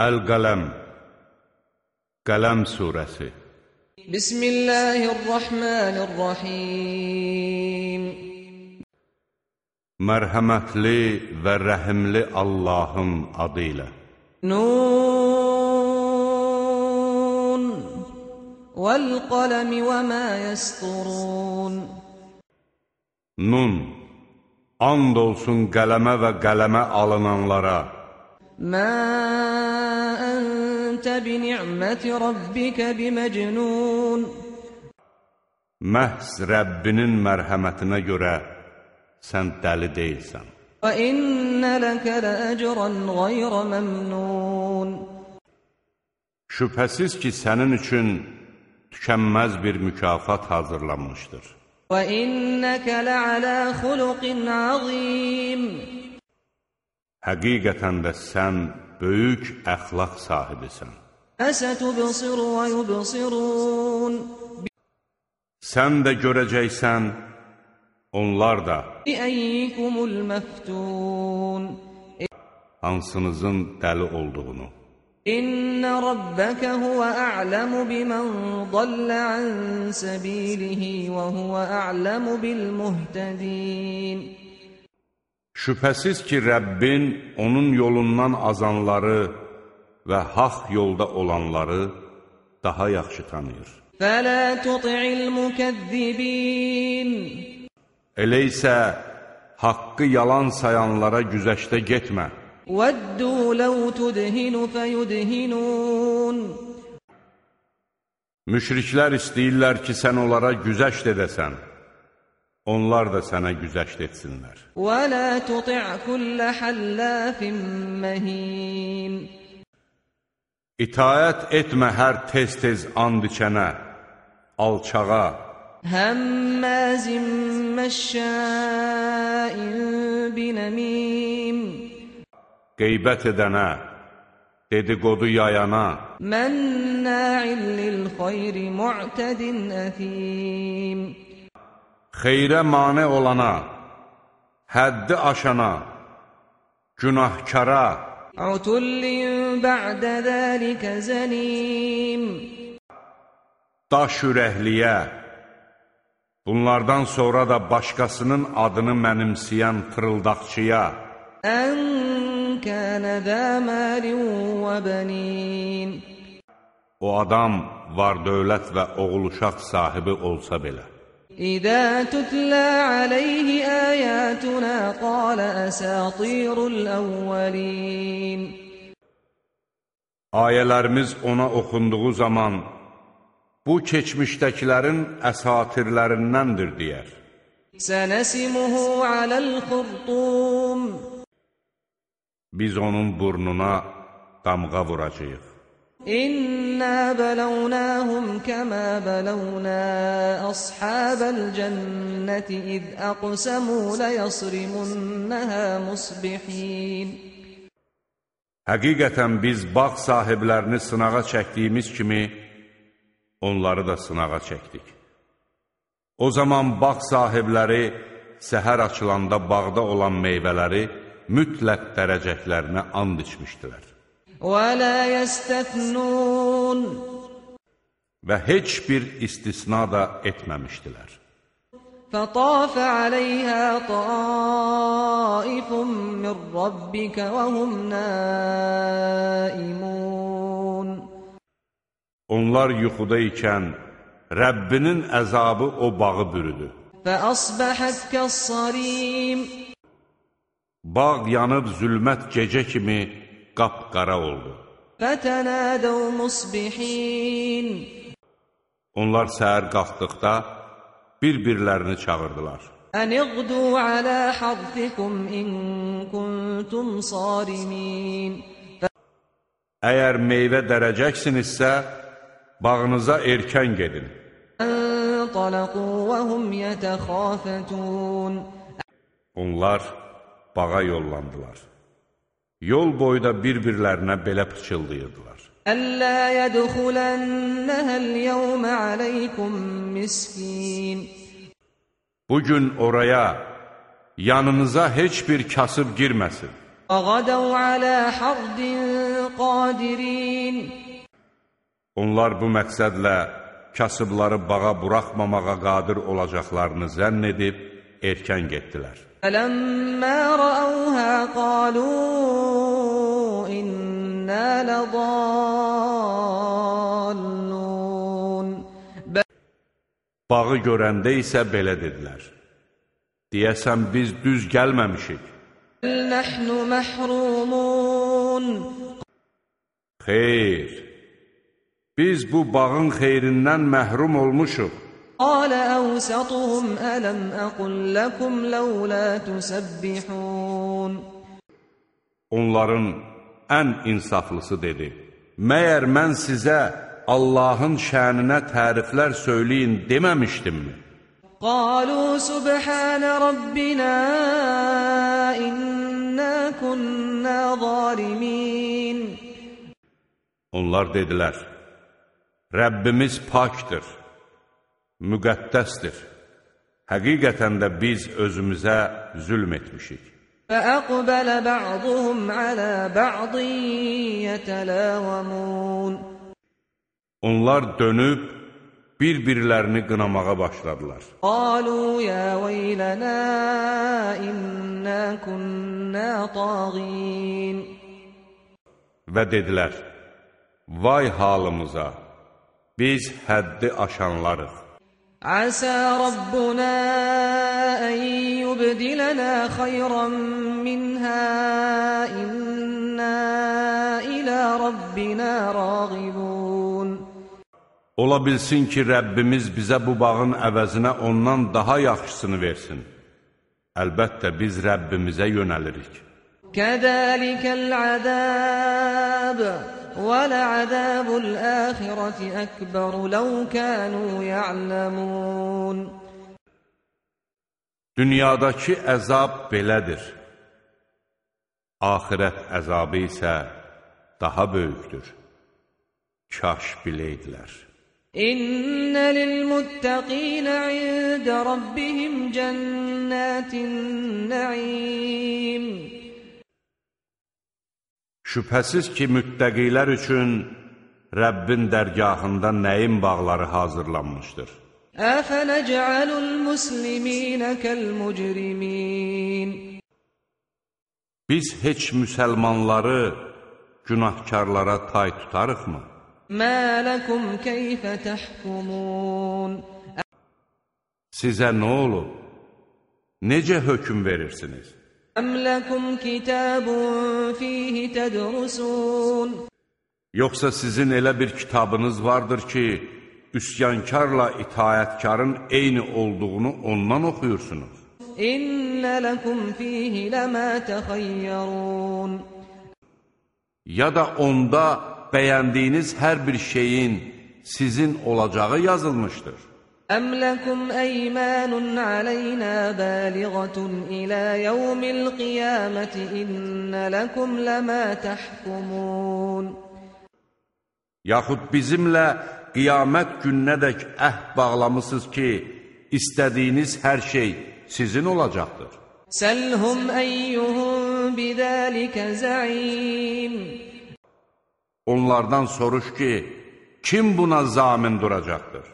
Əl-Qələm Qələm surəsi Bismillahirrahmanirrahim. Mərhəmətli və rəhimli Allahın adı ilə Nun Vəl-qələmi və mə yəsturun Nun. And olsun qələmə və qələmə alınanlara. Mə əntə bi-ni'məti rabbikə biməcnun Məhz Rəbbinin mərhəmətinə görə sən dəli deyilsən. Və innə ləkə ləəcrən qayrə məmnun Şübhəsiz ki, sənin üçün tükənməz bir mükafat hazırlanmışdır. Və innəkə ləalə xuluqin azim Həqiqətən də sən böyük əxlaq sahibisən. Əsətubsir və yubsirun. Sən də görəcəksən, onlar da. Biəyyikumul məftun. Hansınızın dəli olduğunu. İnna rabbaka huwa a'lamu biman dalla an sabilihi wa huwa a'lamu bil muhtadin. Şübhəsiz ki, Rəbbin onun yolundan azanları və haq yolda olanları daha yaxşı tanıyır. Fələ tuti'il mükəzzibin Elə isə haqqı yalan sayanlara güzəşdə getmə. Vəddu ləv tudhinu fəyudhinun Müşriklər istəyirlər ki, sən onlara güzəşd edəsən onlar da sənə güzəşt etsinlər. Və la tuti' kulla hallafin mahin. İtaət etmə hər tez-tez and içənə, alçağa. Həmmazim məşşain binamim. Qeybət edənə, dedikodu yayana. Mənna'il lil xeyri mu'tadin əthim xeyrə mane olana, həddi aşana, günahkara, Utullin bə'də dəlikə zənim Daş ürəkliyə. Bunlardan sonra da başqasının adını mənimsəyən fırıldaqçıya Ən kənə də məlin və bənin. O adam var dövlət və oğul uşaq sahibi olsa belə. إِذَا تُتْلَىٰ عَلَيْهِ آيَاتُنَا قَالَ أَسَاطِيرُ الْأَوَّلِينَ Ayələrimiz ona oxunduğu zaman, bu keçmişdəkilərin əsatirlərindəndir, deyər. سَنَسِمُهُ عَلَى الْخُرْطُومِ Biz onun burnuna damğa vuracağıq. İnna bələvnəhum kəmə bələvnə əshəbəl cənnəti iz əqsəmū ləyəsrimunnəhə musbihin. Həqiqətən biz bağ sahiblərini sınağa çəkdiyimiz kimi, onları da sınağa çəkdik. O zaman bağ sahibləri səhər açılanda bağda olan meyvələri mütləq dərəcəklərinə and içmişdilər. وَلَا يَسْتَثْنُونَ Və heç bir istisna da etməmişdilər. فطاف عليها طائف من ربك وهم نائمون Onlar yuxuda ikən Rəbbinin əzabı o bağı bürüdü. فأصبحت كالصريم Bağ yanıb zülmət gecə kimi qapqara oldu. Fətənədəv musbihin. Onlar səhər qalxdıqda bir-birlərini çağırdılar. Əniqdu alə haddikum in kuntum sarimin. Əgər meyvə dərəcəksinizsə, bağınıza erkən gedin. Əntalaqu və hum yətəxafətun. Onlar bağa yollandılar. Yol boyda bir-birlərinə belə pıçıldayırdılar. Əllə yədxulənnəhəl yəvmə aləykum miskin. Bugün oraya, yanınıza heç bir kasıb girməsin. Ağadav alə hardin qadirin. Onlar bu məqsədlə kasıbları bağa buraxmamağa qadir olacaqlarını zənn edib erkən getdilər. Ələmmə rəəvhə qalu bağı görəndə isə belə dedilər. Deyəsən, biz düz gəlməmişik. Nəhnu məhrumun. Xeyr, biz bu bağın xeyrindən məhrum olmuşuq. Qalə əvsətuhum ələm əqul ləkum ləulə tüsəbbihun. Onların ən insaflısı dedi, məyər mən sizə Allahın şəninə təriflər söyləyin deməmişdimmi? قالوا سبحان ربنا إنا كنا ظالمين Onlar dedilər, Rəbbimiz pakdır, müqəddəsdir. Həqiqətən də biz özümüzə zülm etmişik. فأقبل بعضهم على بعض يتلاومون Onlar dönüb bir-birlərini qınamağa başladılar. Qalu ya veylana inna kunna tagin. Və dedilər: Vay halımıza. Biz həddi aşanlarıq. Əsə Rabbuna ən yubdilənə xayran minhə inna ilə Rabbina rağibun. Ola bilsin ki, Rəbbimiz bizə bu bağın əvəzinə ondan daha yaxşısını versin. Əlbəttə, biz Rəbbimizə yönəlirik. Kədəlikəl əzəb və ləəzəbul əxirəti əkbəru ləv kənu ya'ləmun. Dünyadakı əzab belədir. Ahirət əzabı isə daha böyükdür. Kaş biləydilər. إن للمتقين عند ربهم جنات النعيم Şübhəsiz ki, müttəqilər üçün Rəbbin dərgahında nəyin bağları hazırlanmışdır. أفنجعل المسلمين كالمجرمين Biz heç müsəlmanları günahkarlara tay tutarıqmı? Mə ləkum keyfə təhkumun Sizə nə olub? Necə hökm verirsiniz? Əm ləkum kitabun fihi tədrusun Yoxsa sizin elə bir kitabınız vardır ki, üsyankarla itayətkarın eyni olduğunu ondan oxuyursunuz? İnnə ləkum fihi ləmə təxəyyərun Ya da onda bəyəndiyiniz hər bir şeyin sizin olacağı yazılmışdır. Əm ləkum əymanun aleynə bəliğətun ilə yevmil qiyaməti innə ləkum ləmə təhkumun. Yaxud bizimlə qiyamət gününədək əhd bağlamısınız ki, istədiyiniz hər şey sizin olacaqdır. Səlhum əyyuhum bidəlikə zəim. Onlardan soruş ki, kim buna zamin duracaqdır?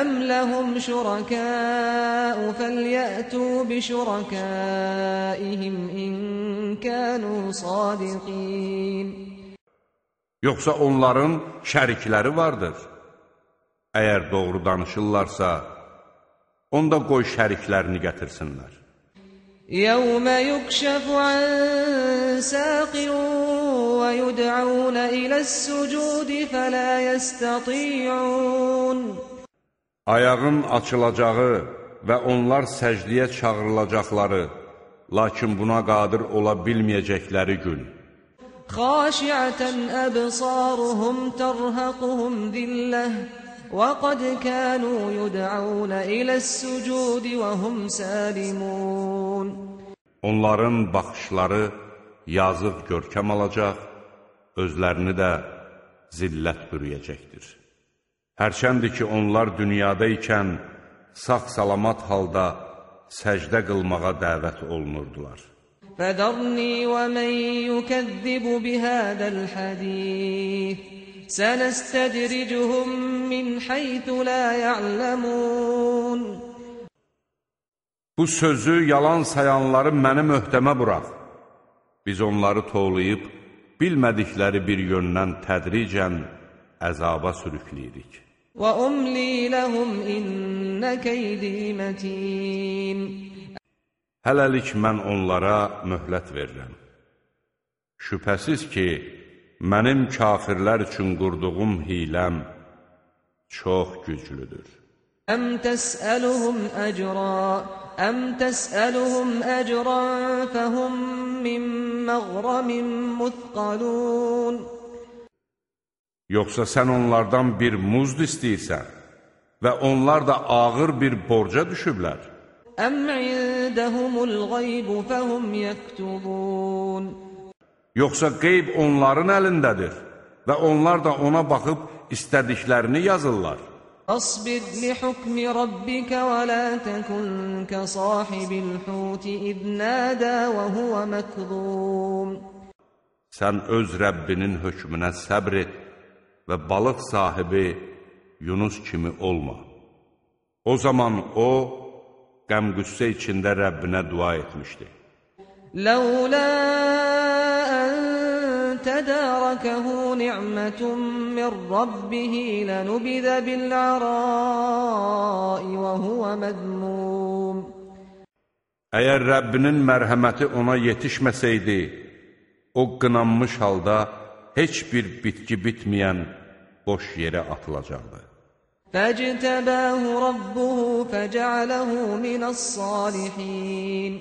Əm ləhum şurakəu fəlyətü bi şurakəihim in kənu sadiqin. Yoxsa onların şərikləri vardır. Əgər doğru danışırlarsa, onda qoy şəriklərini gətirsinlər. يوم يكشف عن ساق ويدعون إلى السجود فلا يستطيعون Ayağın açılacağı və onlar səcdiyə çağırılacaqları, lakin buna qadir ola bilməyəcəkləri gün. خاشعة أبصارهم ترهقهم ذلة وقد كانوا يدعون إلى السجود وهم سالمون Onların baxışları yazıq görkəm alacaq, özlərini də zillət bürüyəcəkdir. Hərçəndir ki, onlar dünyada ikən sağ-salamat halda səcdə qılmağa dəvət olunurdular. فذرني ومن يكذب بهذا الحديث سنستدرجهم من حيث لا يعلمون Bu sözü yalan sayanları mənim öhdəmə burax. Biz onları toğlayıb, bilmədikləri bir yöndən tədricən əzaba sürükləyirik. وأملي لهم إن كيدي متين Hələlik mən onlara möhlət verirəm. Şübhəsiz ki, mənim kafirlər üçün qurduğum hiləm çox güclüdür. أم تسألهم أجرا أم تسألهم أجرا فهم من مغرم مثقلون Yoxsa sən onlardan bir muzd istəyirsən və onlar da ağır bir borca düşüblər. أم عندهم الغيب فهم يكتبون Yoxsa qeyb onların əlindədir və onlar da ona baxıb istədiklərini yazırlar. فاصبر لحكم ربك ولا تكن كصاحب الحوت إذ نادى وهو مكظوم Sən öz Rəbbinin hökmünə səbr et və balıq sahibi Yunus kimi olma. O zaman o, qəm-qüssə içində Rəbbinə dua etmişdi. لولا أن تداركه نعمة من ربه لنبذ بالعراء وهو مذموم Əgər Rəbbinin mərhəməti ona yetişməsəydi, o qınanmış halda heç bir bitki bitməyən boş yerə atılacaqdı. فاجتباه ربه فجعله من الصالحين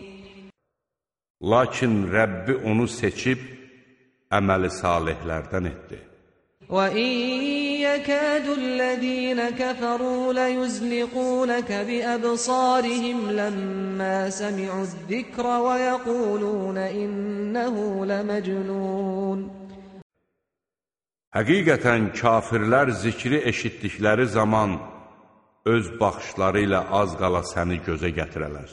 Lakin Rəbbi onu seçib, əməli salihlərdən etdi. وإن يكاد الذين كفروا ليزلقونك بأبصارهم لما سمعوا الذكر ويقولون إنه لمجنون Həqiqətən kafirlər zikri eşitdikləri zaman öz baxışları ilə az qala səni gözə gətirələr.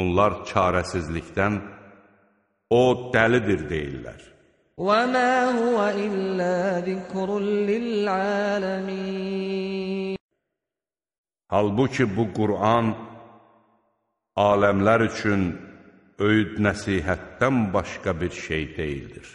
Onlar çarəsizlikdən o dəlidir deyirlər. وما هو إلا ذكر للعالمين Halbuki bu Qur'an aləmlər üçün öyüd nəsihətdən başqa bir şey deyildir.